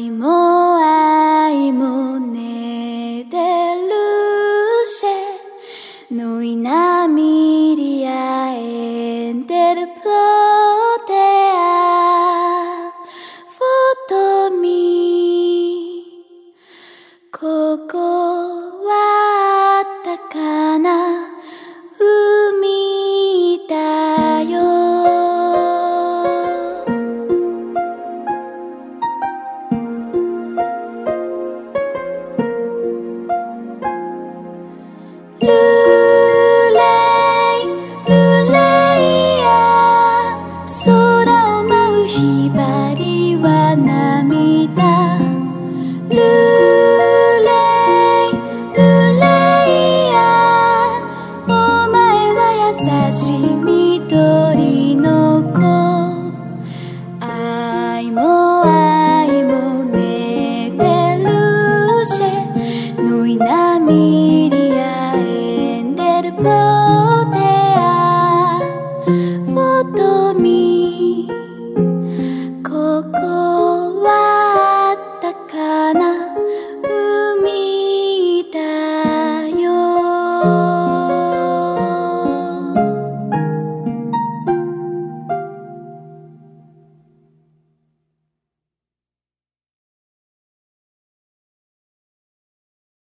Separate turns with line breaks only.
愛も愛もねてるせぬいなみりあえんでるプロテア。フォトミここ涙ルーレイルーレイヤお前は優しい緑の子。愛も愛も寝てるシェぬいなみりやエンデルポテア。フォトミリ